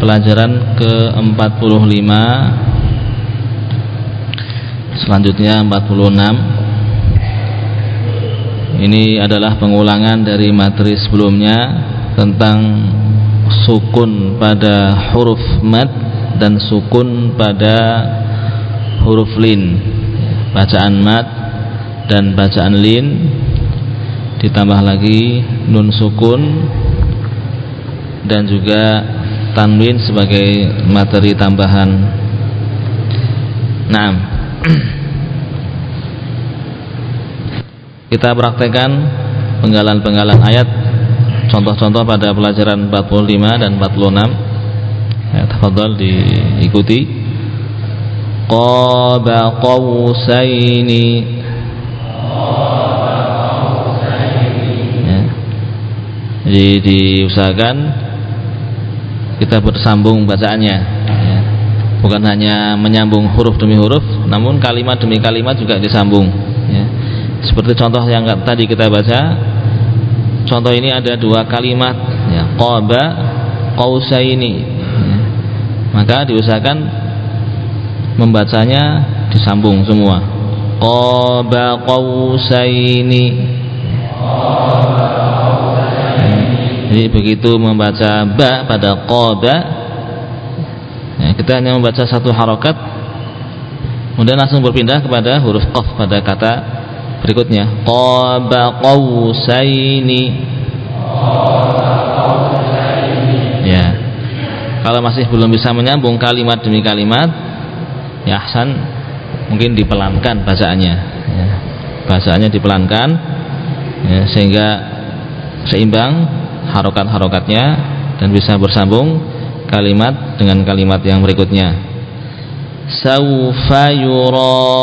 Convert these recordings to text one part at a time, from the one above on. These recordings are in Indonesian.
Pelajaran ke-45 Selanjutnya 46 Ini adalah pengulangan dari materi sebelumnya Tentang sukun pada huruf mad Dan sukun pada huruf lin. Bacaan mad dan bacaan lin. Ditambah lagi nun sukun dan juga tanwin sebagai materi tambahan. Nah, kita praktekkan penggalan-penggalan ayat contoh-contoh pada pelajaran 45 dan 46. Ya, tafadhol diikuti. Qaba qausaini ya. Jadi diusahakan kita bersambung bacaannya ya. bukan hanya menyambung huruf demi huruf namun kalimat demi kalimat juga disambung ya. seperti contoh yang tadi kita baca contoh ini ada dua kalimat ya. qaba qausaini ya. maka diusahakan membacanya disambung semua qaba qausaini jadi begitu membaca ba pada qada ya, kita hanya membaca satu harokat kemudian langsung berpindah kepada huruf qaf pada kata berikutnya. Qaba qausaini. Ya. Kalau masih belum bisa menyambung kalimat demi kalimat ya ahsan mungkin dipelankan bacaannya ya. bacaannya dipelankan ya, sehingga seimbang harokat-harokatnya dan bisa bersambung kalimat dengan kalimat yang berikutnya. Saufa yura.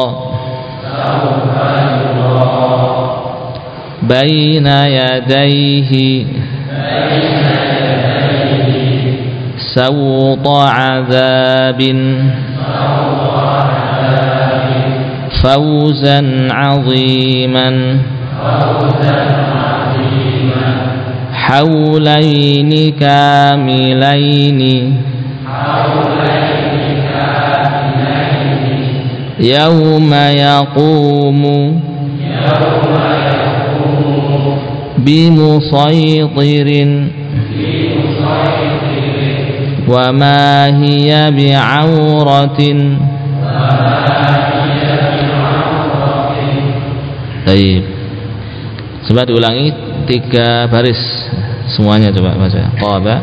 Baina yadayhi. Sawta azabin. Fawzan aziman حولين كاملين يوم يقوم بمسيطر وما هي بعورة طيب Coba diulangi tiga baris semuanya coba baca. Qaba.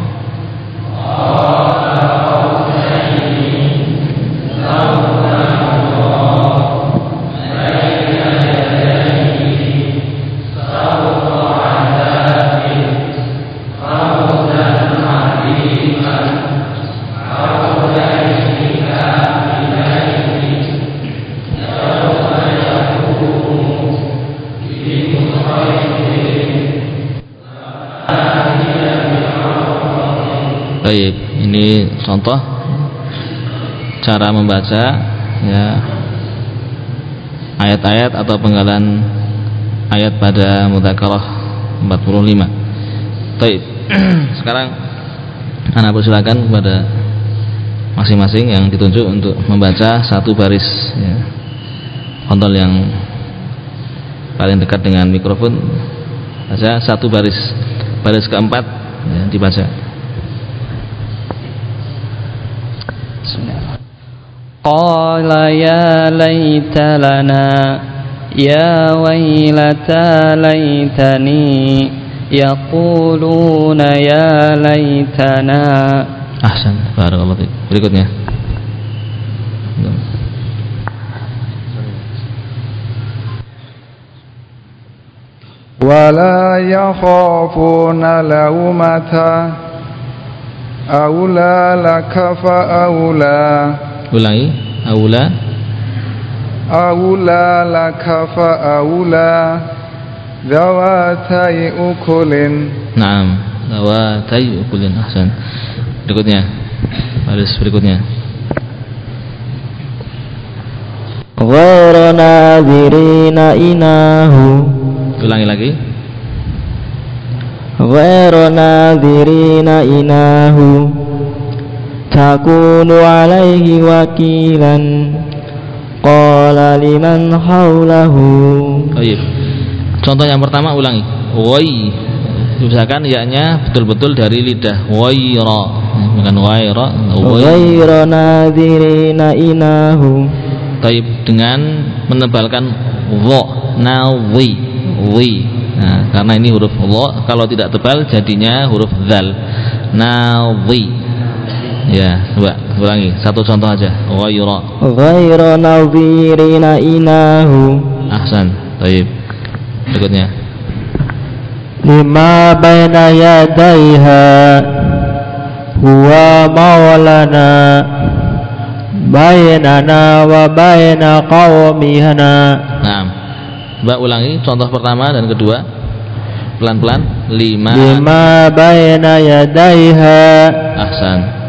Contoh cara membaca ya ayat-ayat atau penggalan ayat pada mudzakarah 45. Baik. Sekarang anak persilakan kepada masing-masing yang ditunjuk untuk membaca satu baris ya. Kontol yang paling dekat dengan mikrofon baca satu baris. Baris keempat ya, dibaca. قال يا ليت لنا يا ويلتى ليتني يقولون يا ليتنا Ahsan, barakallahu fiik. Berikutnya. ولا يخافون لومة Aula laka fa aula Ulangi. Aula. Aula laka fa aula Zawatai ukulin Naam. Zawatai ukulin ahsan. Berikutnya. Baris berikutnya. غير ناظرين إناه Ulangi lagi. غير ناظرين إناه تكون عليه وكيلا قال لمن حوله Baik. Contoh yang pertama ulangi. Wai. Usahakan yaknya betul-betul dari lidah. Waira. Bukan waira. Wai. غير ناظرين إناه Taib dengan menebalkan wo nawi wi. Nah, karena ini huruf wo kalau tidak tebal jadinya huruf zal. Nawi. Ya, coba ulangi. Satu contoh aja. Ghayra. Ghayra nadhirina inahu. Ahsan. Baik. Berikutnya. Lima baina yadaiha huwa maulana bainana wa baina qaumihana. Naam. Mbak ulangi contoh pertama dan kedua. Pelan-pelan. Lima. Lima baina yadaiha. Ahsan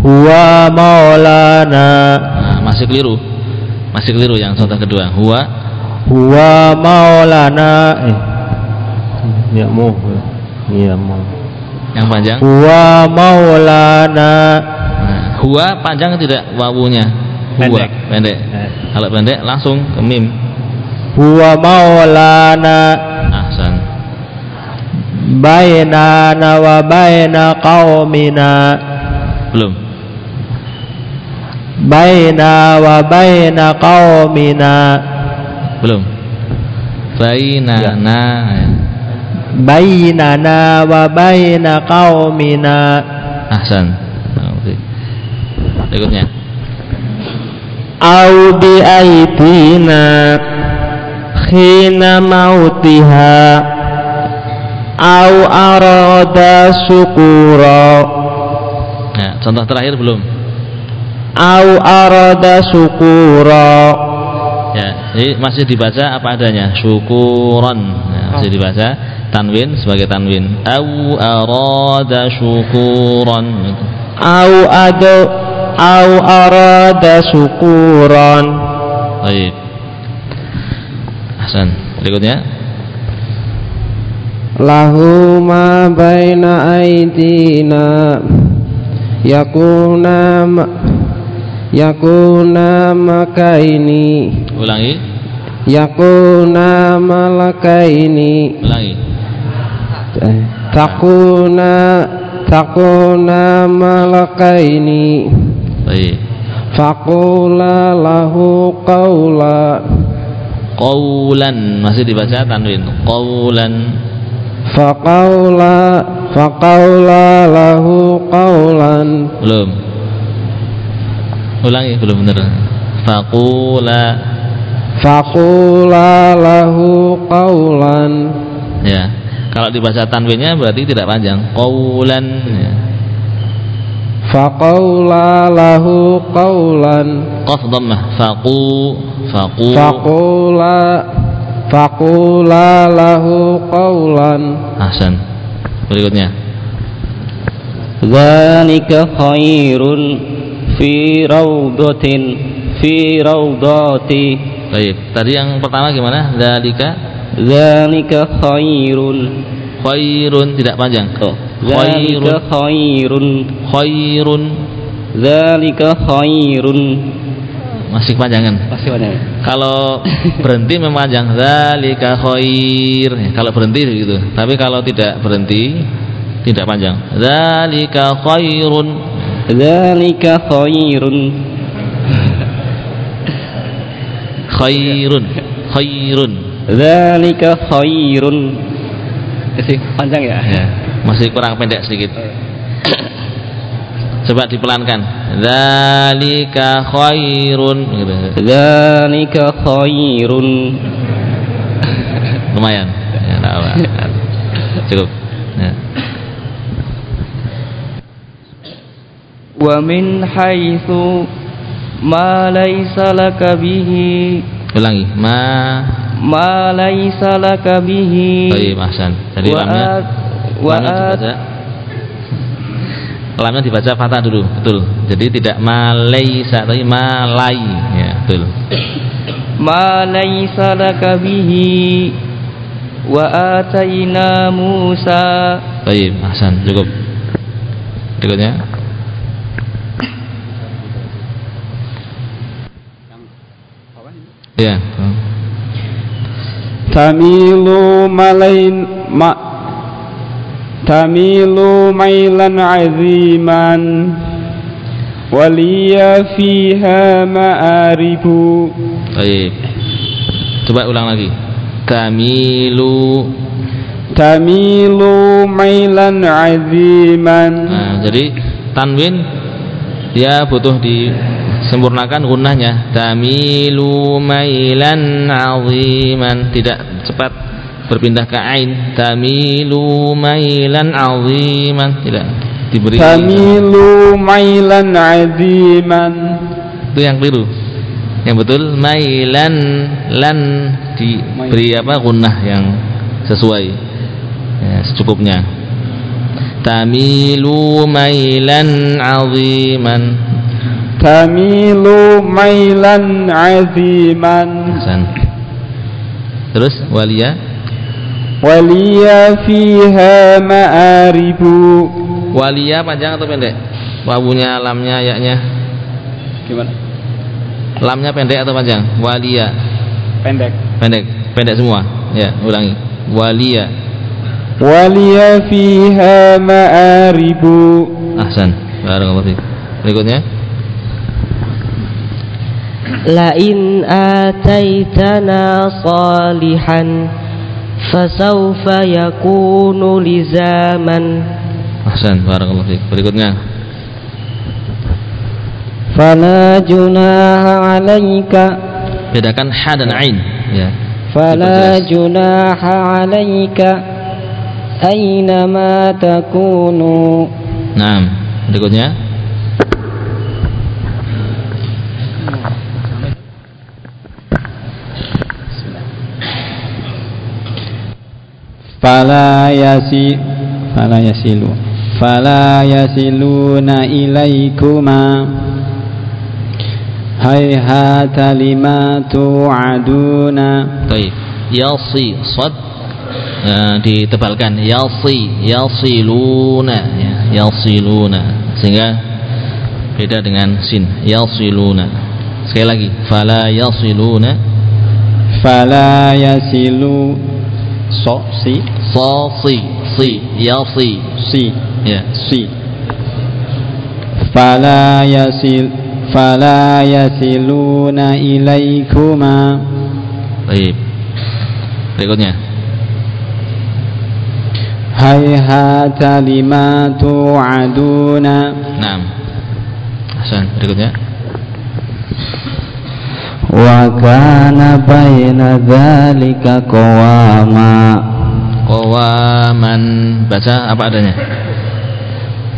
huwa maulana. Nah, masih keliru. Masih keliru yang contoh kedua. Huwa. Huwa maulana. Eh ya mau. Ya mau. Yang panjang? Huwa maulana. Nah, huwa panjang tidak? Wawunya. Huwa. Pendek, pendek. Eh. kalau pendek langsung ke mim. Huwa maulana. Ahsan. Bainana wa baina qaumina. Belum baina wa baina qaumina. Belum. Bainana ya. ya. bainana wa baina qaumina. Ahsan. Nah, Berikutnya. Au bi aitina khina mautiha. Au arada syukura ya, contoh terakhir belum? au arada syukura. Ya jadi masih dibaca apa adanya? Syukuran. Ya, masih oh. dibaca tanwin sebagai tanwin. Au arada syukuran. Au ado au arada syukuran. Baik. Hasan berikutnya. Lahu ma baina aidina yakuna ma yakuna makaini. Ulangi. Yakuna malakaini. Ulangi. Eh, takuna takuna malakaini. Baik. Fakula lahu qawla. Qawlan. Masih dibaca tanwin. Qawlan. Fakaula fakaula lahu qawlan. Belum ulangi belum benar faqula. Faqula lahu qawlan. Ya. Kalau dibaca tanwinnya berarti tidak panjang. Qawlan. Ya. faqula lahu qawlan. Qaf dhammah. Faqu. Faqu. Faqula. Faqula lahu qawlan. Ahsan. Berikutnya. Zalika khairul fi Raudatin, fi Raudati. baik tadi yang pertama gimana? Zalika? Zalika khairun. Khairun tidak panjang. Oh. khairun. Khairun. Khairun. Zalika khairun. Masih panjang kan? masih panjang. kalau berhenti memanjang zalika khair. Ya, kalau berhenti gitu. Tapi kalau tidak berhenti tidak panjang. Zalika khairun. Zalika khairun. Khairun, khairun. Dzalika khairun. Masih panjang ya? ya? Masih kurang pendek sedikit. Coba dipelankan. Dzalika khairun Zalika Dzalika khairun. Lumayan. Ya, Cukup. ومن حيث ما ليس لك به ulangi ma ما ليس لك به Baik, Ahsan. Jadi lamnya وآت lamnya وآت dibaca lamnya dibaca fathah dulu, betul. Jadi tidak malaisa tapi malai, ya, betul. ما ليس لك به وآتينا موسى Baik, Ahsan, cukup. Berikutnya. Ya. Tamilu malain ma Tamilu mailan aziman Waliya fiha ma'aribu Baik Coba ulang lagi Tamilu Tamilu mailan aziman nah, Jadi tanwin Dia butuh di sempurnakan gunahnya tamilu mailan aziman. Tidak cepat berpindah ke ain. Tamilu mailan aziman. Tidak diberi tamilu mailan aziman. Itu yang keliru. Yang betul mailan lan diberi apa gunah yang sesuai ya, secukupnya. Tamilu mailan aziman tamilu mailan aziman. Hasan. terus walia? Walia fiha ma'aribu. Walia panjang atau pendek? Wabunya lamnya yaknya? Gimana? Lamnya pendek atau panjang? Walia? pendek. Pendek. Pendek semua? Ya ulangi. Walia. Walia fiha ma'aribu. Ahsan barakallahu fiik berikutnya? لئن آتيتنا صالحا فسوف يكون لزاما Ahsan. Barakallahu fiik. Berikutnya. فلا جناح عليك Bedakan ha dan ain, ya. فلا Diperjelas. جناح عليك أينما تكون Nah, berikutnya. fala yasi fala yasilu. Fala yasiluna ilaikuma. Hayhata lima tu'aduna. Baik. Yasi sad eh, ditebalkan. Yasi yasiluna. Ya yasiluna. Sehingga beda dengan sin. Yasiluna. Sekali lagi. Fala yasiluna. Fala yasilu so si. Sa si. Si. Yasi si. Ya. Si. Fala yasil fala yasiluna ilaikuma. Baik. Berikutnya. Hayhata lima tu'aduna. Nah Hasan berikutnya wa kana baina dzalika qawama qawaman baca apa adanya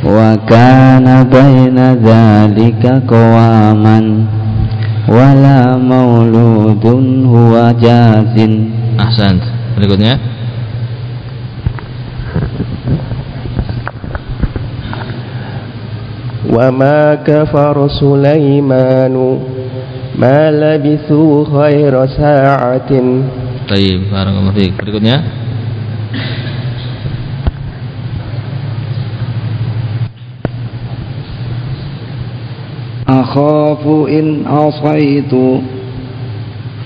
wa kana baina dzalika qawaman wala mauludun huwa jazin Ahsan berikutnya وما كفر سليمان ma labithu khaira sa'atin Taib, barakallahu. Berikutnya Akhafu in asaitu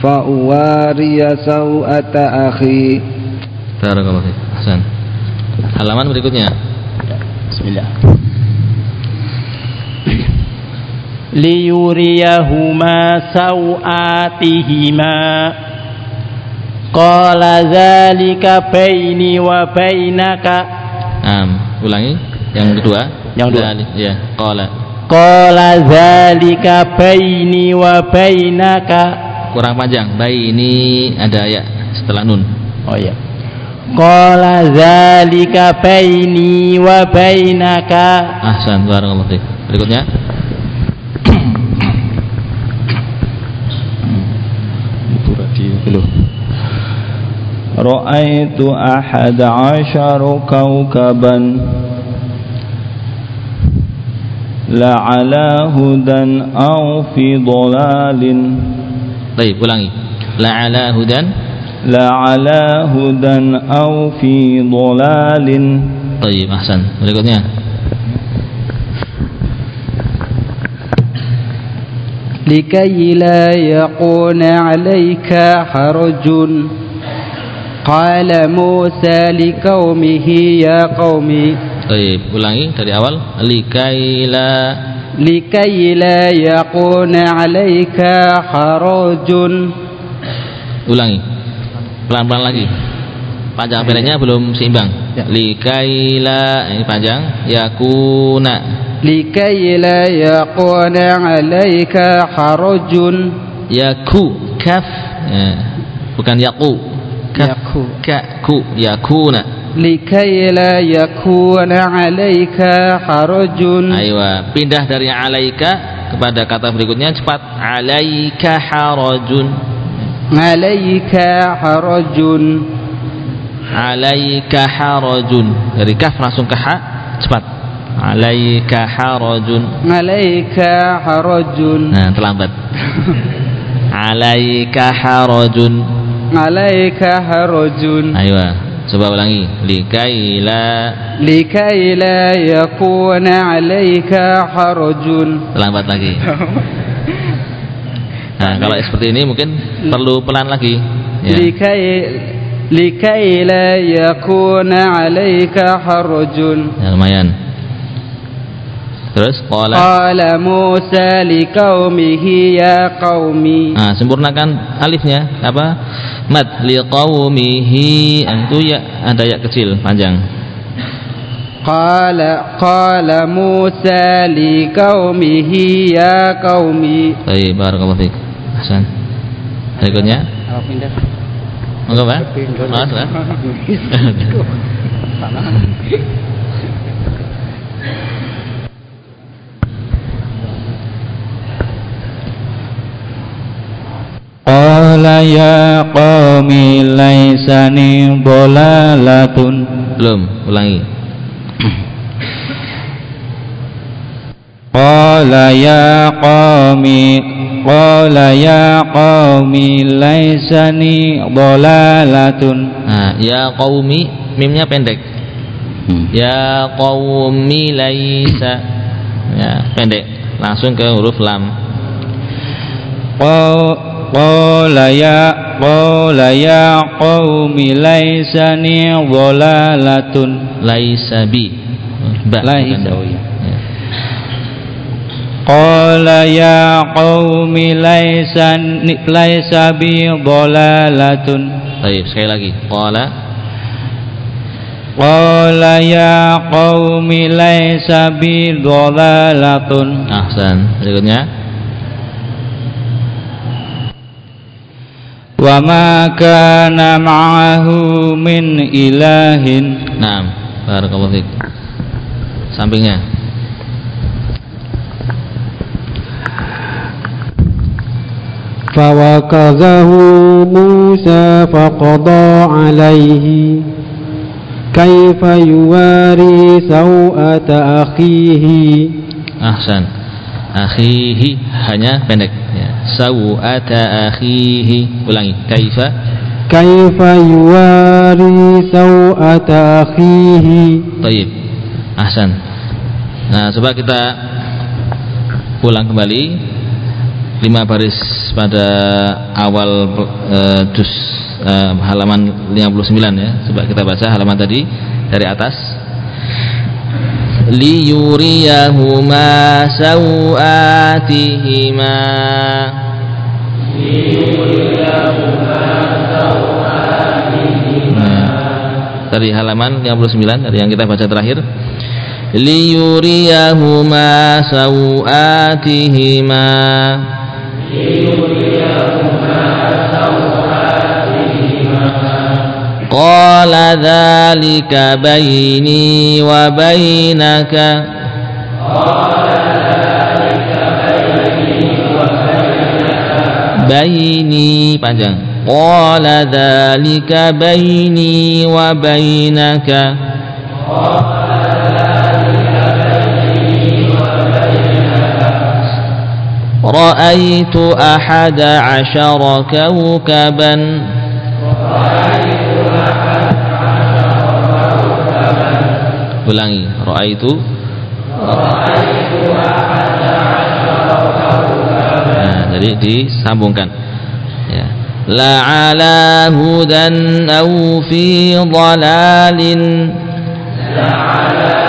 fa uwariya akhi Hasan. Halaman berikutnya. Bismillah. ليريهما سوآتهما قال ذلك بيني وبينك Nah, ulangi yang kedua. Yang kedua. Dali- Ya, qala. قال ذلك بيني وبينك Kurang panjang. Baini ada ya setelah nun. Oh iya قال ذلك بيني وبينك Ahsan, barakallahu fiik. Berikutnya. radio. رأيت أحد عشر كوكبا لعلى هدى أو في ضلال Baik, ulangi. La'ala hudan. لعلى هدى أو في ضلال Baik, ahsan. Berikutnya. لكي لا يكون عليك حرج قال موسى لقومه يا قوم Baik, ulangi dari awal. Likaila لكي لا يكون عليك حرج ulangi. Pelan-pelan lagi. Panjang pendeknya belum seimbang. Ya, likaila ini panjang. Yakuna. Likaila yakuna alaika harajun. Yaku kaf. Ya. bukan yaku. Kaf yaku. kaku yakuna. Likaila yakuna alaika harajun. Aywa pindah dari alaika kepada kata berikutnya cepat. Alaika harajun. Alaika harajun alaika harajun. Dari kaf langsung ke ha cepat. Alaika harajun. Alaika harajun. Nah terlambat. Alaika harajun. Alaika harajun. Ayo ah, coba ulangi. Likaila. Likaila yakuna alaika harajun. Terlambat lagi. Nah kalau seperti ini mungkin perlu pelan lagi. Ya. likaila لكي لا يكون عليك حرج Ya, lumayan. Terus qala قال موسى لقومه يا قوم Nah, sempurnakan alifnya apa? Mad liqaumihi Ah, itu ya ada ya kecil panjang. قال قال موسى لقومه يا قوم Baik, barakallahu fiik. Hasan. Berikutnya. Monggo, Pak. Mas, Pak. Qala ya qawmi laisani bolalatun Belum, ulangi قال يا قوم قال يا قوم ليسني ضلالة Nah, ya qaumi mimnya pendek. Ya qaumi laisa. Ya, pendek. Langsung ke huruf lam. قال قال يا قال يا قوم ليسني ضلالة Laisa bi. Ba. Laisa, قال يا قوم ليس ليس بي ضلالة Baik, sekali lagi. Qala قال يا قوم ليس بي ضلالة Ahsan. Berikutnya. وما كان معه من إله Naam. Barakallahu fiik. Sampingnya. فوكزه موسى فقضى عليه كيف يواري سوءة أخيه Ahsan. Akhihi hanya pendek ya. Sawata akhihi. Ulangi. Kaifa كيف يواري سوءة أخيه Taib. Ahsan. Nah, coba kita pulang kembali lima baris pada awal eh, juz eh, halaman 59 ya. Coba kita baca halaman tadi dari atas. Liyuriyahuma sawatihima Nah, dari halaman 59 dari yang kita baca terakhir liyuriyahuma sawatihima qala dzalika baini wa bainaka baini panjang. qala dzalika baini wa bainaka رأيت أحد عشر كوكبا ulangi ra'aitu nah, jadi disambungkan ya la ala hudan au fi dhalalin la ala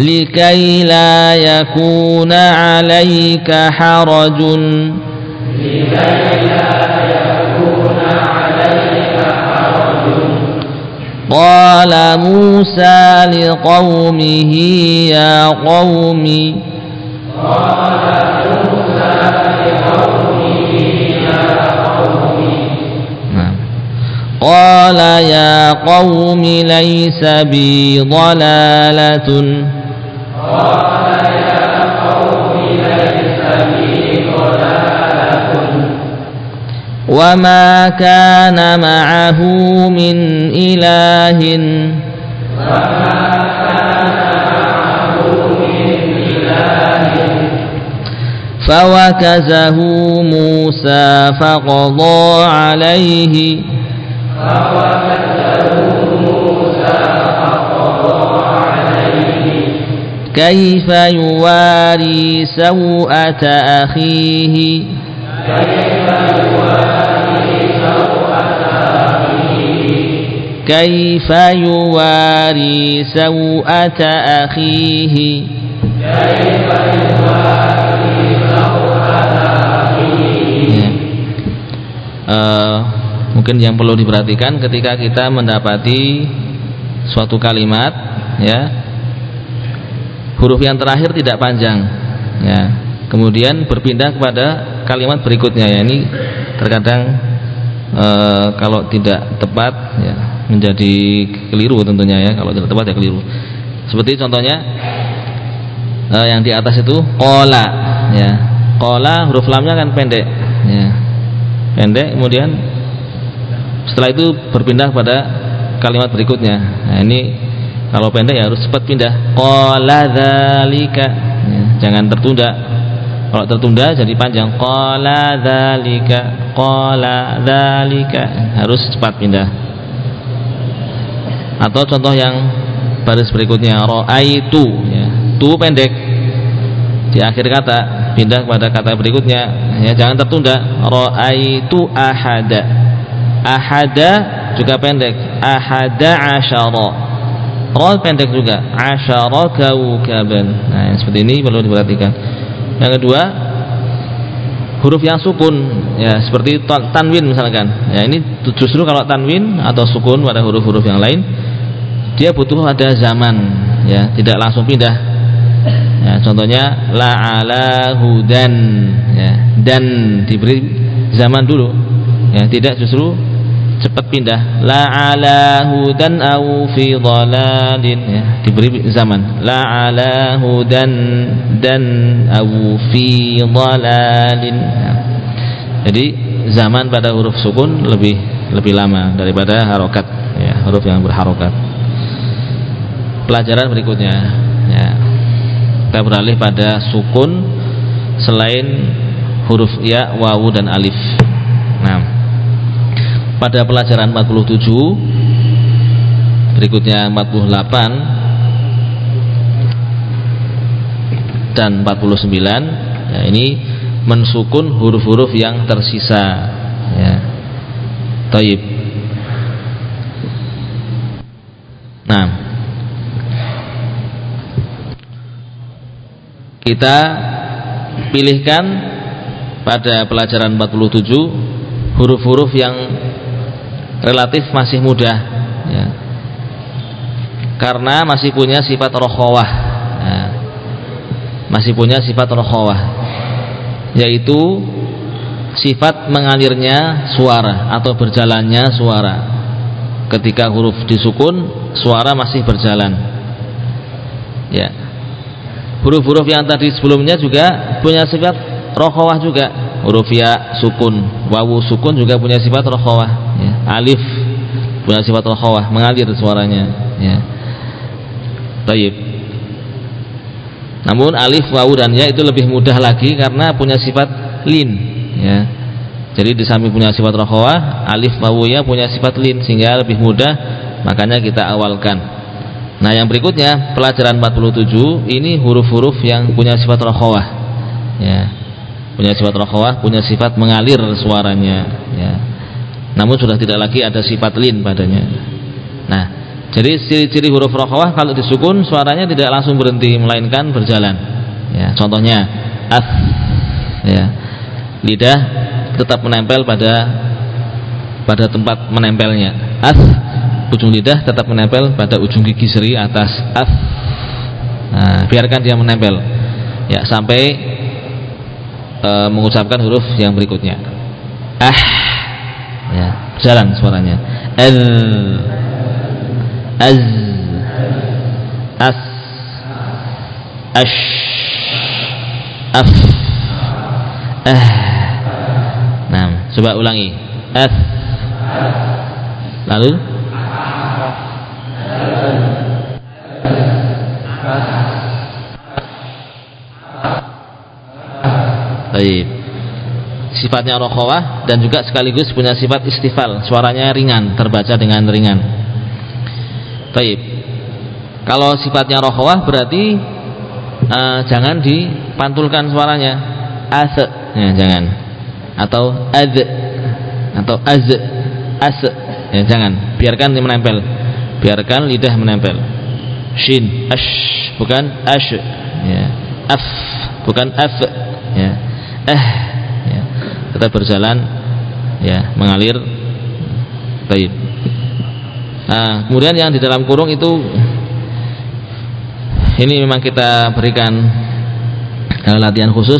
likai la yakuna alaika harajun likai la قال موسى لقومه يا قوم قال موسى لقومه يا قوم. قال يا قوم ليس بي ضلالة. وما كان معه من إله فوكزه موسى فقضى عليه فوكزه موسى فقضى عليه كيف يواري سوءة أخيه كيف يواري كيف يواري سوءة أخيه كيف يواري سوءة أخيه uh, mungkin yang perlu diperhatikan ketika kita mendapati suatu kalimat ya huruf yang terakhir tidak panjang. Ya. Kemudian berpindah kepada kalimat berikutnya ya. Ini terkadang e, kalau tidak tepat ya menjadi keliru tentunya ya. Kalau tidak tepat ya keliru. Seperti contohnya eh, yang di atas itu kola ya. Kola huruf lamnya kan pendek ya. Pendek kemudian setelah itu berpindah pada kalimat berikutnya. Nah ini kalau pendek ya harus cepat pindah. Kola dalika ya, jangan tertunda. Kalau tertunda jadi panjang. Kola dalika kola dalika harus cepat pindah. Atau contoh yang baris berikutnya. Itu ya tu pendek. Di akhir kata pindah kepada kata berikutnya. Ya jangan tertunda. Itu ahada. Ahada juga pendek. Ahada asyara ro pendek juga. Asyara kaukaban nah yang seperti ini perlu diperhatikan. Yang kedua huruf yang sukun. Ya seperti tanwin misalkan. Ya ini justru kalau tanwin atau sukun pada huruf-huruf yang lain dia butuh ada zaman. Ya tidak langsung pindah. Ya, contohnya la ala hudan. Ya, dan diberi zaman dulu. Ya tidak justru cepat pindah. La ala hudan au fi dhalalin. Ya, diberi zaman. La ala hudan dan au fi dhalalin. Ya. jadi zaman pada huruf sukun lebih lebih lama daripada harokat. Ya, huruf yang berharokat. Pelajaran berikutnya. Ya. kita beralih pada sukun selain huruf ya, wawu dan alif pada pelajaran 47 berikutnya 48 dan 49 ya, ini mensukun huruf-huruf yang tersisa ya. Taib. Nah, kita pilihkan pada pelajaran 47 huruf-huruf yang relatif masih mudah ya. karena masih punya sifat rohawah ya. masih punya sifat rohawah yaitu sifat mengalirnya suara atau berjalannya suara ketika huruf disukun suara masih berjalan ya huruf-huruf yang tadi sebelumnya juga punya sifat rokhawah juga huruf ya sukun wawu sukun juga punya sifat rokhawah ya. alif punya sifat rokhawah mengalir suaranya ya Taib. Namun alif, wawu dan ya itu lebih mudah lagi karena punya sifat lin ya. Jadi di samping punya sifat rokhawah, alif wawu ya punya sifat lin sehingga lebih mudah makanya kita awalkan. Nah, yang berikutnya pelajaran 47 ini huruf-huruf yang punya sifat rokhawah. Ya. Punya sifat rokhawah, punya sifat mengalir suaranya ya. Namun sudah tidak lagi ada sifat lin padanya. Nah, jadi ciri-ciri huruf rokhawah kalau disukun suaranya tidak langsung berhenti melainkan berjalan. Ya, contohnya as ya. Lidah tetap menempel pada pada tempat menempelnya. As ujung lidah tetap menempel pada ujung gigi seri atas as. Nah, biarkan dia menempel. Ya, sampai e, mengucapkan huruf yang berikutnya. Ah. Ya, jalan suaranya. Az az. As. Ash. Af. Ah. Nah coba ulangi. As lalu Baik. Sifatnya rokhawah dan juga sekaligus punya sifat istifal, suaranya ringan, terbaca dengan ringan. Taib. Kalau sifatnya rohwah berarti uh, jangan dipantulkan suaranya. As, ya, jangan. Atau ad, atau az, as, ya, jangan. Biarkan menempel. Biarkan lidah menempel. Shin, ash, bukan ash, ya. Af, bukan af. Eh, ya. Tetap berjalan, ya, mengalir. Taib. Nah, kemudian yang di dalam kurung itu ini memang kita berikan uh, latihan khusus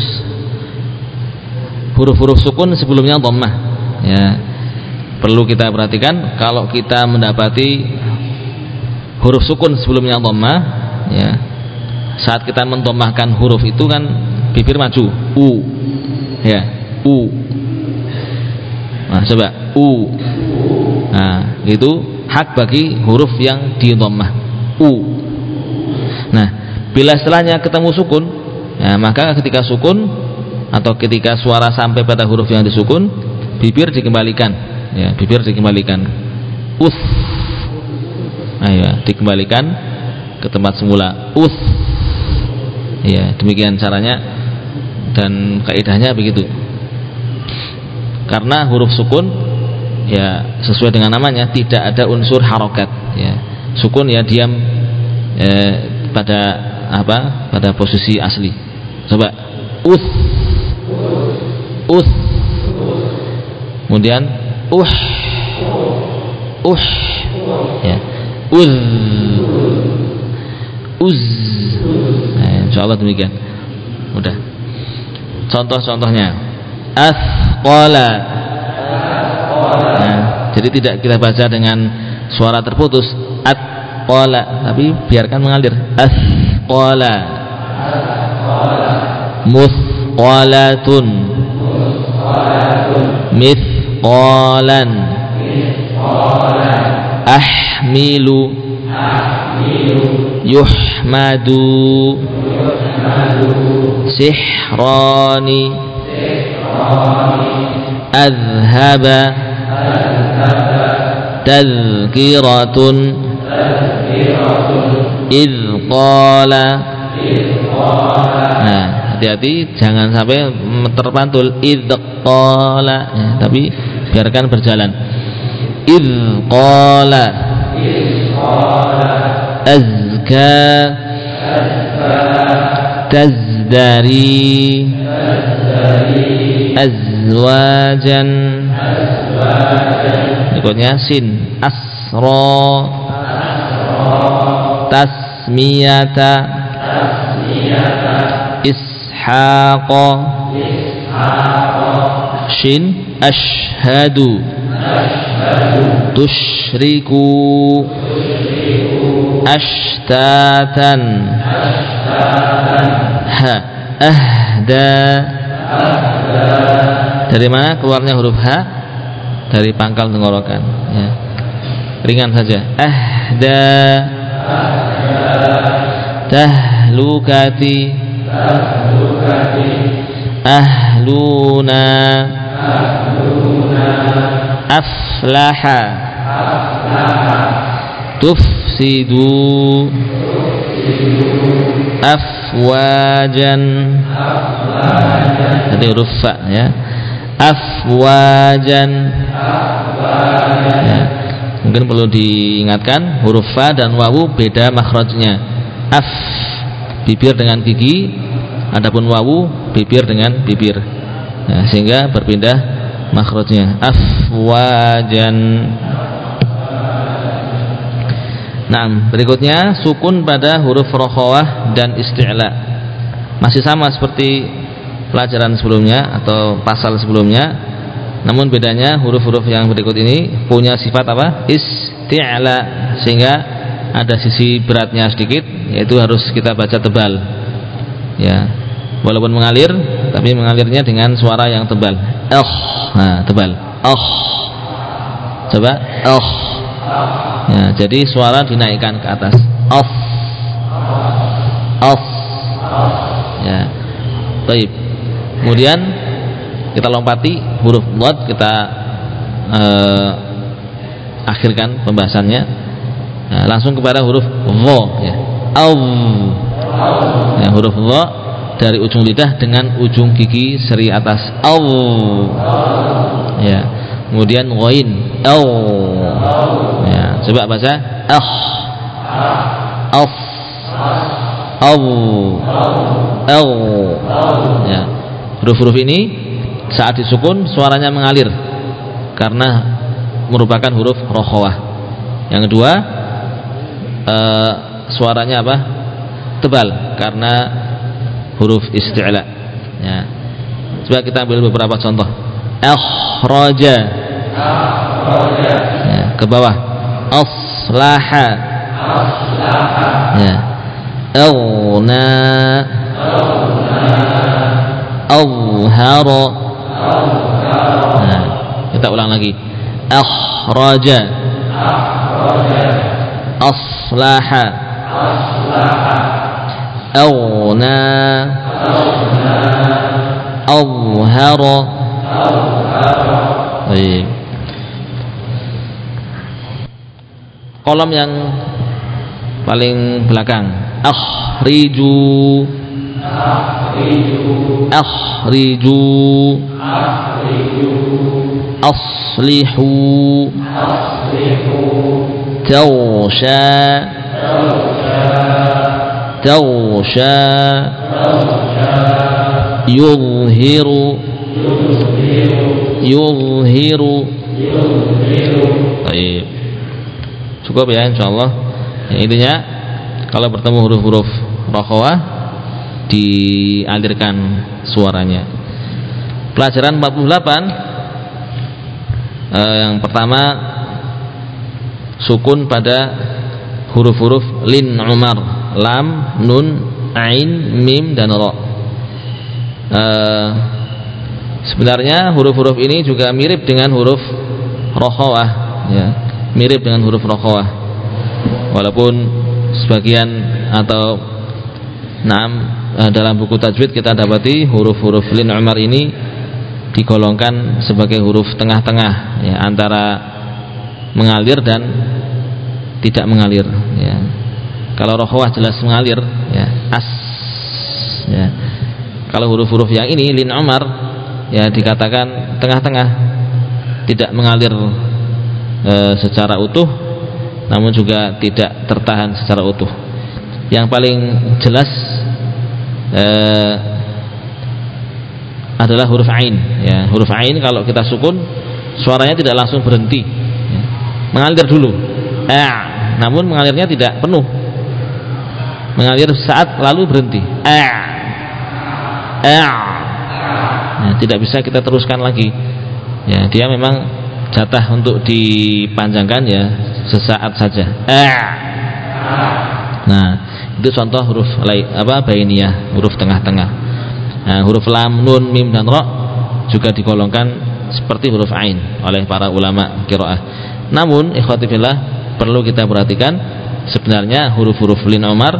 huruf-huruf sukun sebelumnya dhammah ya. Perlu kita perhatikan kalau kita mendapati huruf sukun sebelumnya dhammah ya. Saat kita mendomahkan huruf itu kan bibir maju u ya, u. Nah, coba u. Nah, itu hak bagi huruf yang di u. Nah, bila setelahnya ketemu sukun, ya, maka ketika sukun atau ketika suara sampai pada huruf yang disukun, bibir dikembalikan, ya, bibir dikembalikan. Us. Nah, dikembalikan ke tempat semula. Us. Ya, demikian caranya dan kaidahnya begitu. Karena huruf sukun ya sesuai dengan namanya tidak ada unsur harokat ya. Sukun ya diam eh, pada apa pada posisi asli. Coba us us. Kemudian uh uh ya. Uz uz. Nah, insyaallah demikian. Udah contoh-contohnya. Asqala. Nah, jadi tidak kita baca dengan suara terputus. At qala tapi biarkan mengalir. As qala musqalatun. Mithqalan ahmilu. Yuhmadu sihrani adhaba تذكرة إذ قال Nah, hati-hati jangan sampai terpantul id qala ya, tapi biarkan berjalan. Id qala azka tazdari azwajan berikutnya sin. asro tasmiyata ishaqa shin ashhadu tusyriku ashtatan ha. Ahda. Dari mana keluarnya huruf H dari pangkal tenggorokan ya. ringan saja. Ahda. Tahlukati. Ahluna. Aflaha. Tufsidu afwajan. Jadi huruf fa ya. Afwajan. Ya. mungkin perlu diingatkan huruf fa dan wawu beda makhrajnya. Af bibir dengan gigi. Adapun wawu bibir dengan bibir. Ya, sehingga berpindah makhrajnya. Afwajan Nah, berikutnya sukun pada huruf rokhawah dan isti'la. Masih sama seperti pelajaran sebelumnya atau pasal sebelumnya. Namun bedanya huruf-huruf yang berikut ini punya sifat apa? Isti'la sehingga ada sisi beratnya sedikit yaitu harus kita baca tebal. Ya. Walaupun mengalir tapi mengalirnya dengan suara yang tebal. Oh, nah, tebal. Oh. Coba. Oh. Ya, jadi suara dinaikkan ke atas. Off. Off. Ya. Baik. Kemudian kita lompati huruf mod kita uh, akhirkan pembahasannya. Nah, langsung kepada huruf vo ya. Au. Ya, huruf vo dari ujung lidah dengan ujung gigi seri atas. Au. Ya. Kemudian ghain. Au. Ya, coba baca ah. Af. Au. Au. Ya. Huruf-huruf ini saat disukun suaranya mengalir karena merupakan huruf rokhawah. Yang kedua uh, suaranya apa? Tebal karena huruf isti'la. Ya. Coba kita ambil beberapa contoh. Akhraja. Ya, ke bawah. Aslaha. Ya. Aghna. Awhara. Nah, kita ulang lagi. Akhraja. Aslaha. Aghna. Awhara. Baik. Kolom yang paling belakang. Akhriju. Akhriju. Aslihu. Tawsha. Tawsha. Yuzhiru. Yuzhiru. Baik. Cukup ya insyaallah. Ya, intinya kalau bertemu huruf-huruf rokhawah dialirkan suaranya. Pelajaran 48 eh, yang pertama sukun pada huruf-huruf lin umar, lam, nun, ain, mim dan ro. Eh, sebenarnya huruf-huruf ini juga mirip dengan huruf rokhawah ya, mirip dengan huruf rokhawah. Walaupun sebagian atau Naam dalam buku tajwid kita dapati huruf-huruf lin umar ini digolongkan sebagai huruf tengah-tengah ya, antara mengalir dan tidak mengalir ya. Kalau rohwah jelas mengalir ya, as ya. Kalau huruf-huruf yang ini lin umar ya dikatakan tengah-tengah tidak mengalir e, secara utuh namun juga tidak tertahan secara utuh. Yang paling jelas eh, adalah huruf ain. Ya huruf ain kalau kita sukun suaranya tidak langsung berhenti. Ya. mengalir dulu. Eh, namun mengalirnya tidak penuh. Mengalir saat lalu berhenti. Eh, eh. Ya, tidak bisa kita teruskan lagi. Ya dia memang jatah untuk dipanjangkan ya sesaat saja. Eh. Nah, itu contoh huruf lai, apa bainiyah, huruf tengah-tengah. Nah, huruf lam, nun, mim dan ra juga digolongkan seperti huruf ain oleh para ulama qiraah. Namun ikhwati fillah perlu kita perhatikan sebenarnya huruf-huruf lin omar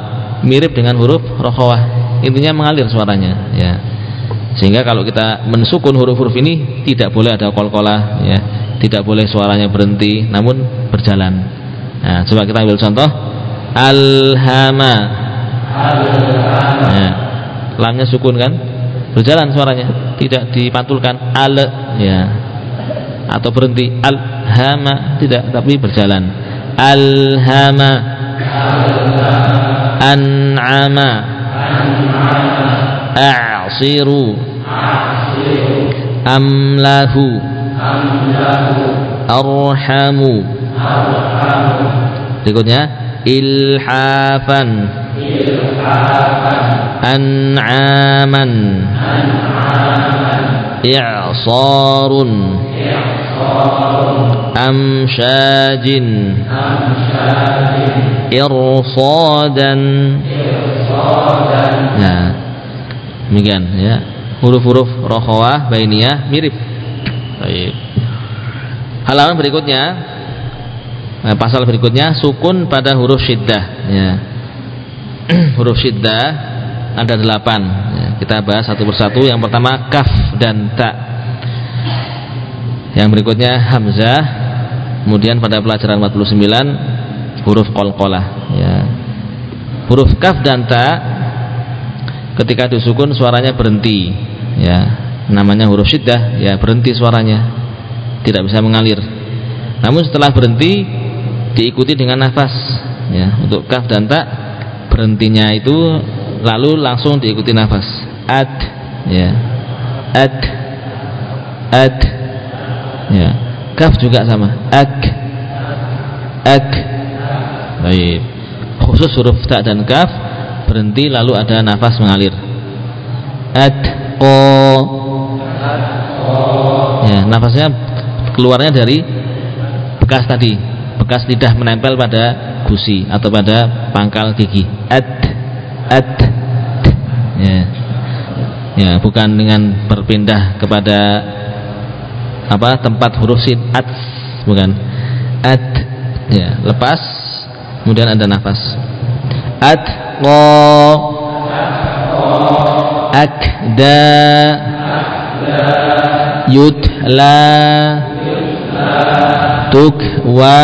mirip dengan huruf rokhawah. Intinya mengalir suaranya ya. Sehingga kalau kita mensukun huruf-huruf ini tidak boleh ada kol-kolah ya, tidak boleh suaranya berhenti namun berjalan. Nah, coba kita ambil contoh alhama. Ya. Lamnya sukun kan? Berjalan suaranya, tidak dipantulkan al ya. Atau berhenti alhama tidak tapi berjalan. Alhama. An'ama. A'siru. Amlahu. Arhamu. Berikutnya ilhafan. An'aman. I'sarun. Amshajin. Irsadan. Nah, demikian ya. Huruf-huruf rokhawah bainiyah mirip. Baik. Halaman berikutnya. Nah, pasal berikutnya sukun pada huruf syiddah. Ya. huruf syiddah ada delapan. Ya. kita bahas satu persatu. Yang pertama kaf dan ta. Yang berikutnya hamzah. Kemudian pada pelajaran 49 huruf qalqalah ya. Huruf kaf dan ta ketika disukun suaranya berhenti. Ya namanya huruf syiddah ya berhenti suaranya tidak bisa mengalir. Namun setelah berhenti diikuti dengan nafas ya untuk kaf dan ta berhentinya itu lalu langsung diikuti nafas. Ad ya. Ad ad ya. Kaf juga sama. Ak ak baik. Khusus huruf ta dan kaf berhenti lalu ada nafas mengalir. Ad o ya nafasnya keluarnya dari bekas tadi. Bekas lidah menempel pada gusi atau pada pangkal gigi. Ad ad ya. Ya bukan dengan berpindah kepada apa tempat huruf sin. Ad bukan. Ad ya lepas kemudian ada nafas. Ad lo akda yutla tukwa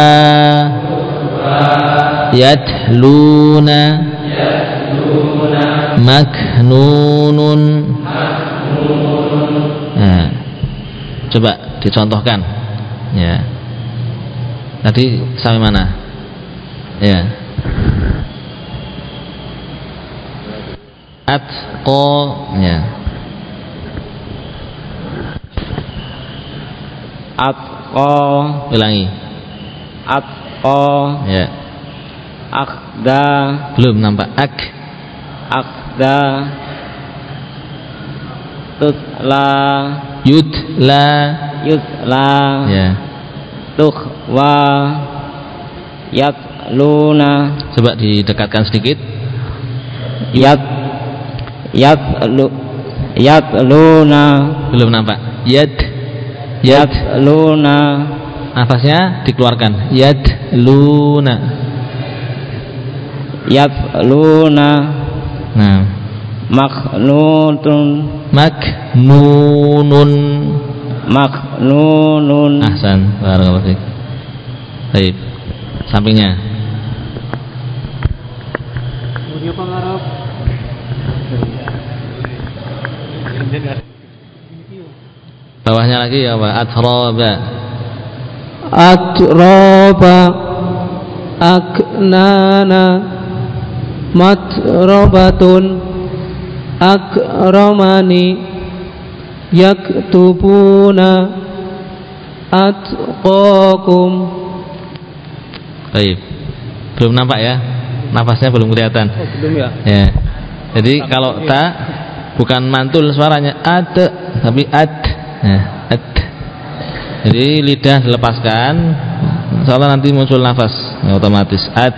yatluna maknunun. Nah, coba dicontohkan. Ya. Tadi sampai mana? Ya. Atqo ya atqa ulangi. Atqa ya. Akda. Belum nampak. Ak. Akda. Tutla. Yutla. Yutla. Ya. Tukhwa. Yatluna. Coba didekatkan sedikit. Yat yatlu yatluna. Belum nampak. Yad yad yatluna nafasnya dikeluarkan. Yad luna. Yatluna nah. Maknutun maknunun. Maknunun. Ahsan. Barakallahu fiik. Baik. Sampingnya bawahnya lagi ya apa? Atraba atraba aknana. Matrabatun akramani yaktubuna. Atqakum baik. Belum nampak ya? Nafasnya belum kelihatan. Belum ya? Ya. Jadi kalau ta bukan mantul suaranya. Ad tapi ad ya, ad Jadi lidah dilepaskan, insyaallah nanti muncul nafas ya, otomatis. Ad,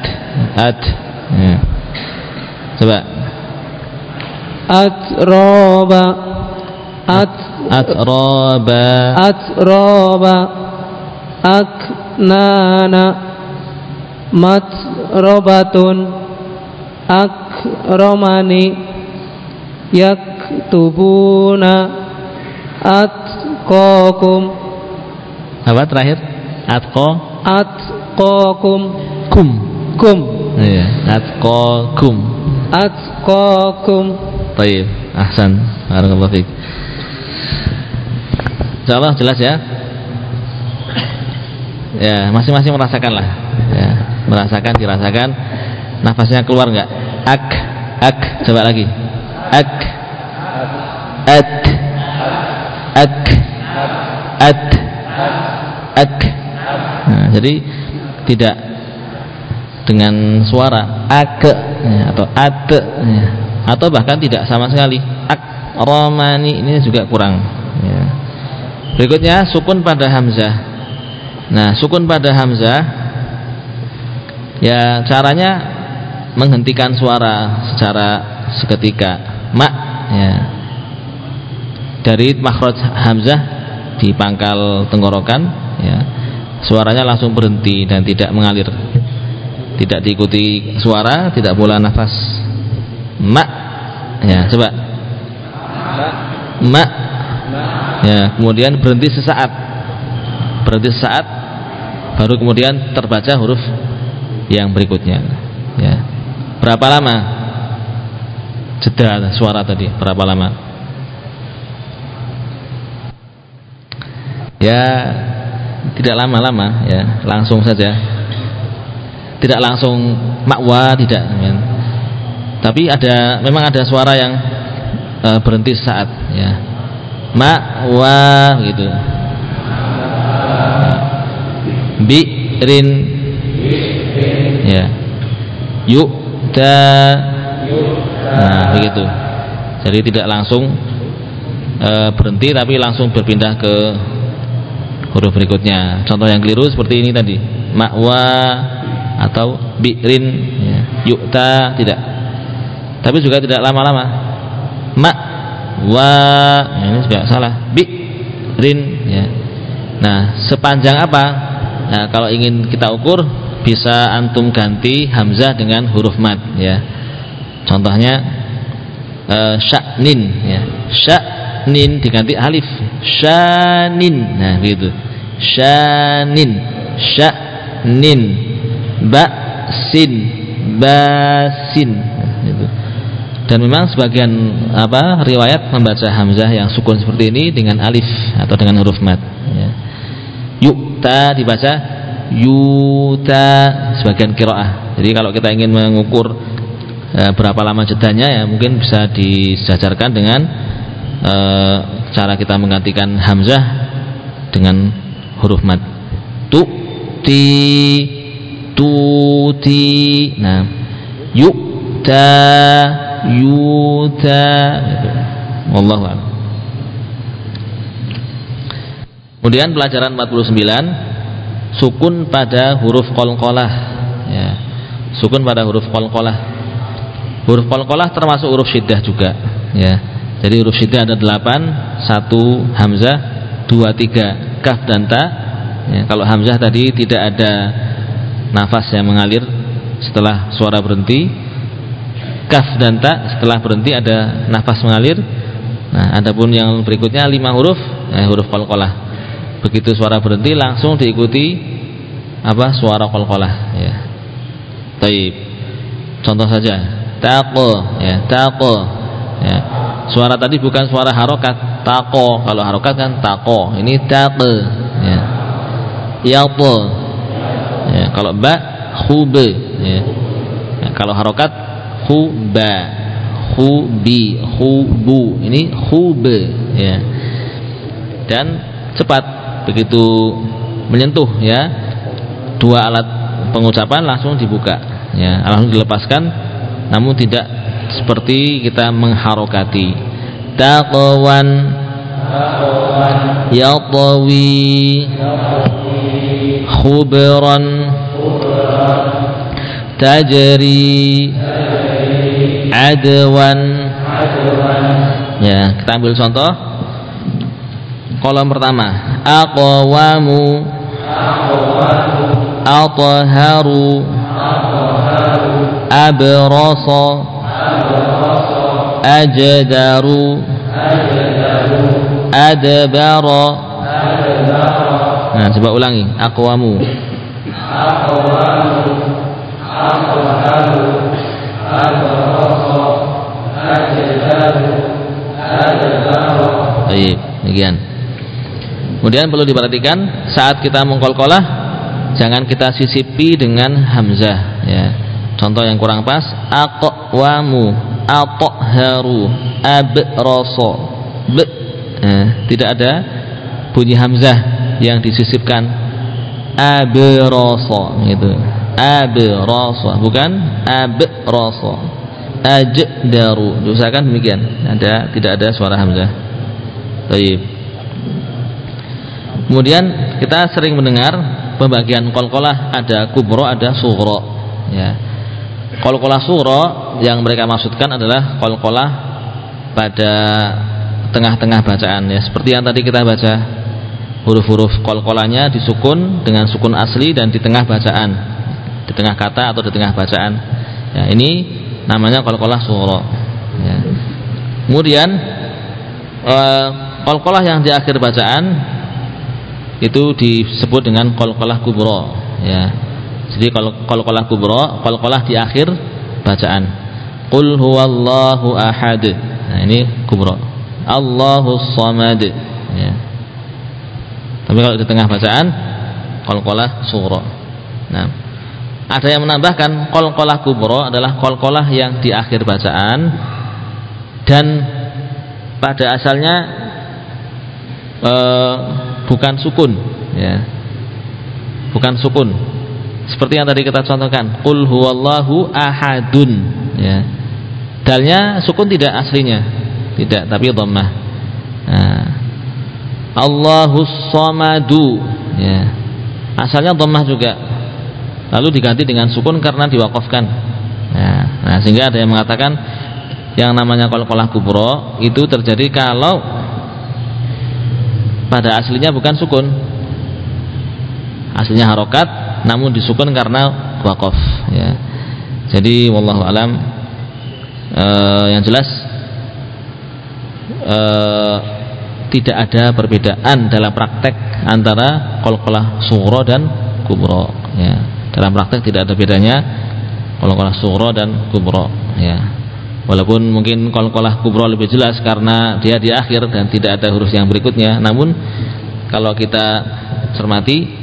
ad. Ya. Coba. Atroba At Atroba. Atroba Aknana Matrobatun Akromani Yaktubuna Atkokum Apa terakhir? Atko Atkokum kum. Kum Iya, atko kum. Atkokum Baik, ahsan. Barakallahu fiik. Insyaallah jelas ya. Ya, masing-masing merasakan lah. Ya, merasakan, dirasakan. Nafasnya keluar enggak? Ak, ak, coba lagi. Ak, at, ak, at, ak. Nah, jadi tidak dengan suara. Ak. Ya, atau at ya, atau bahkan tidak sama sekali. Ak romani ini juga kurang. Ya. berikutnya sukun pada hamzah. Nah sukun pada hamzah ya caranya menghentikan suara secara seketika. Mak ya. Dari makhraj hamzah di pangkal tenggorokan ya. Suaranya langsung berhenti dan tidak mengalir. Tidak diikuti suara tidak pula nafas. Mak ya coba. Mak ya kemudian berhenti sesaat. Berhenti sesaat baru kemudian terbaca huruf yang berikutnya ya. Berapa lama? Jeda suara tadi berapa lama ya tidak lama-lama ya langsung saja. Tidak langsung makwa tidak ya. tapi ada memang ada suara yang e, berhenti saat ya. Makwa gitu. Birin. Ya. Yuk da nah begitu. Jadi tidak langsung e, berhenti tapi langsung berpindah ke huruf berikutnya. Contoh yang keliru seperti ini tadi. Makwa atau bi'rin. Ya. yukta tidak. Tapi juga tidak lama-lama. Ma wa ya, ini juga salah. Bi'rin. Ya. Nah sepanjang apa? Nah kalau ingin kita ukur bisa antum ganti hamzah dengan huruf mad ya. Contohnya uh, sya'nin ya sya'nin diganti alif. Syanin nah gitu. Syanin sya'nin ba'sin. Basin. Gitu. dan memang sebagian apa riwayat membaca hamzah yang sukun seperti ini dengan alif atau dengan huruf mat ya. yukta dibaca yuta sebagian kiroah jadi kalau kita ingin mengukur e, berapa lama jedanya ya mungkin bisa disejajarkan dengan e, cara kita menggantikan hamzah dengan huruf mat tu ti tuti nah yukta yuta gitu. wallahu a'lam. Kemudian pelajaran 49 sukun pada huruf qalqalah ya sukun pada huruf qalqalah huruf qalqalah termasuk huruf syiddah juga ya jadi huruf syiddah ada 8 satu hamzah dua tiga kaf dan ta. Ya, kalau hamzah tadi tidak ada nafas yang mengalir setelah suara berhenti. Kaf dan ta setelah berhenti ada nafas mengalir. Nah adapun yang berikutnya lima huruf eh, huruf qalqalah. Begitu suara berhenti langsung diikuti apa suara qalqalah ya. Taib. Contoh saja. Taqo ya taqo ya suara tadi bukan suara harokat. Tako kalau harokat kan tako ini taqo. Ya. Ya, kalau ba khube ya. ya, kalau harokat khuba khubi khubu ini khube ya. Dan cepat. Begitu menyentuh ya. Dua alat pengucapan langsung dibuka. Ya. Langsung dilepaskan namun tidak seperti kita mengharokati taqwan يطوي خبرا تجري عدوا ya kita ambil contoh kolom pertama aqwamu atharu abrasa ajdaru adbara nah coba ulangi aqwamu Baik, demikian. Kemudian perlu diperhatikan saat kita mengkolkolah jangan kita sisipi dengan hamzah ya. Contoh yang kurang pas aqwamu atharu abraso b eh, tidak ada bunyi hamzah yang disisipkan. Abraso gitu. Abraso bukan abraso ajdaru diusahakan demikian. Ada tidak ada suara hamzah. Baik kemudian kita sering mendengar pembagian kolkolah ada kubro ada suro ya kolkolah suro yang mereka maksudkan adalah kolkolah pada tengah-tengah bacaan ya. Seperti yang tadi kita baca huruf-huruf kolkolanya disukun dengan sukun asli dan di tengah bacaan. Di tengah kata atau di tengah bacaan. Ya ini namanya kolkolah suro ya. kemudian eh, kolkolah yang di akhir bacaan itu disebut dengan kolkolah kubro ya jadi kolkolah kubro kolkolah di akhir bacaan. Qul huwallahu ahad. Nah ini kubro. Allahus samad. Ya. Tapi kalau di tengah bacaan kolkolah suro nah ada yang menambahkan kolkolah kubro adalah kolkolah yang di akhir bacaan. Dan pada asalnya e, bukan sukun, ya, bukan sukun. Seperti yang tadi kita contohkan, Qul huwallahu ahadun, ya. Dalnya sukun tidak aslinya, tidak, tapi dhammah. Nah, Allahus samadu, ya. Asalnya dhammah juga, lalu diganti dengan sukun karena diwakafkan. Nah, nah sehingga ada yang mengatakan yang namanya kolkolah kubro itu terjadi kalau pada aslinya bukan sukun. Aslinya harokat namun disukun karena wakaf ya. Jadi wallahu alam. Eh, yang jelas eh, tidak ada perbedaan dalam praktek antara kolkolah suro dan kubro ya. Dalam praktek tidak ada bedanya kolkolah sugro dan kubro ya. Walaupun mungkin kolkolah kubro lebih jelas karena dia di akhir dan tidak ada huruf yang berikutnya. Namun kalau kita cermati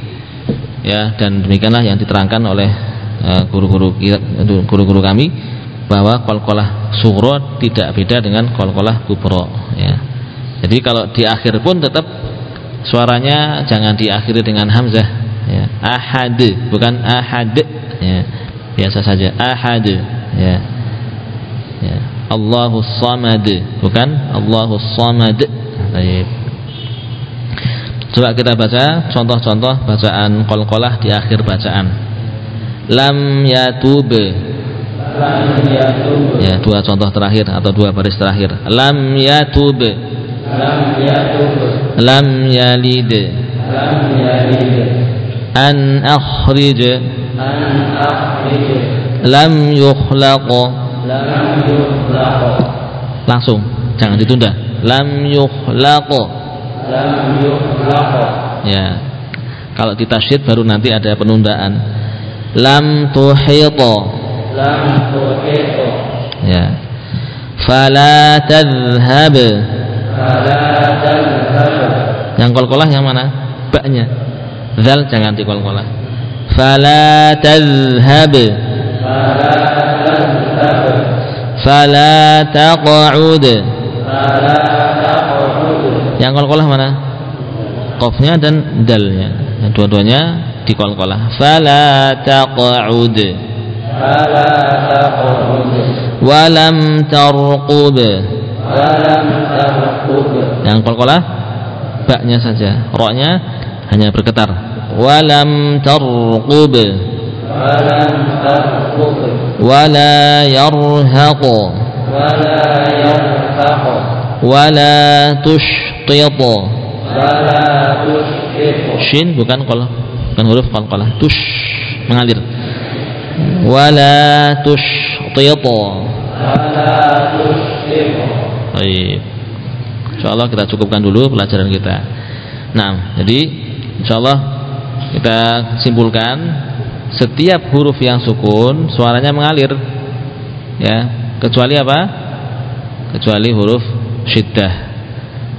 ya dan demikianlah yang diterangkan oleh eh, guru-guru uh, guru-guru kami bahwa kolkolah sugro tidak beda dengan kolkolah kubro ya. Jadi kalau di akhir pun tetap suaranya jangan diakhiri dengan hamzah ya. Ahad bukan ahad ya. Biasa saja ahad ya. Ya. Allahus samad bukan Allahus samad. Baik Coba kita baca contoh-contoh bacaan qalqalah di akhir bacaan. Lam yatub. Lam yatub. Ya, dua contoh terakhir atau dua baris terakhir. Lam yatub. Lam yatub. Lam yalid. Lam yalid. An akhrij. An akhrij. Lam yukhlaq. Lam yukhlaq. Langsung, jangan ditunda. Lam yukhlaq lam ya kalau ditasyid baru nanti ada penundaan lam tuhita lam tuhita ya fala tadhhab fala tadhhab yang kolkolah yang mana baknya Zal jangan dikolkolah. Fala tadhhab. Fala tadhhab. Fala taq'ud. Fala taq'ud Yang kolkolah mana? Qafnya dan dalnya. Yang dua-duanya dikolkolah. Fala taq'ud. Fala taq'ud. Walam tarqub. Walam tarqub. Yang kolkolah baknya saja roknya hanya bergetar walam tarqub ولم ترقب wala yarhaq ولا يرفق wala tushtit ولا تشفق tuyopo ya, shin bukan kol bukan huruf qalqalah tush mengalir wala tushqitu ya, Baik. Insyaallah kita cukupkan dulu pelajaran kita. Nah, jadi Insya Allah kita simpulkan setiap huruf yang sukun suaranya mengalir. Ya, kecuali apa? Kecuali huruf syiddah.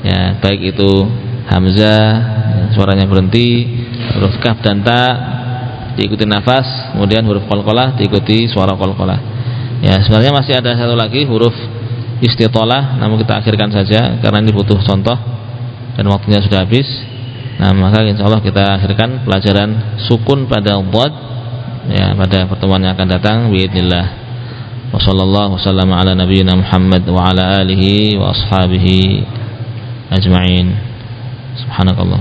Ya, baik itu hamzah ya, suaranya berhenti, huruf kaf dan ta diikuti nafas, kemudian huruf qalqalah diikuti suara qalqalah. Ya, sebenarnya masih ada satu lagi huruf istitolah namun kita akhirkan saja karena ini butuh contoh dan waktunya sudah habis nah maka insya Allah kita akhirkan pelajaran sukun pada dhad ya pada pertemuan yang akan datang biidnillah wa sallallahu wasallam ala nabiyyina Muhammad wa ala alihi wa ashabihi ajma'in subhanakallah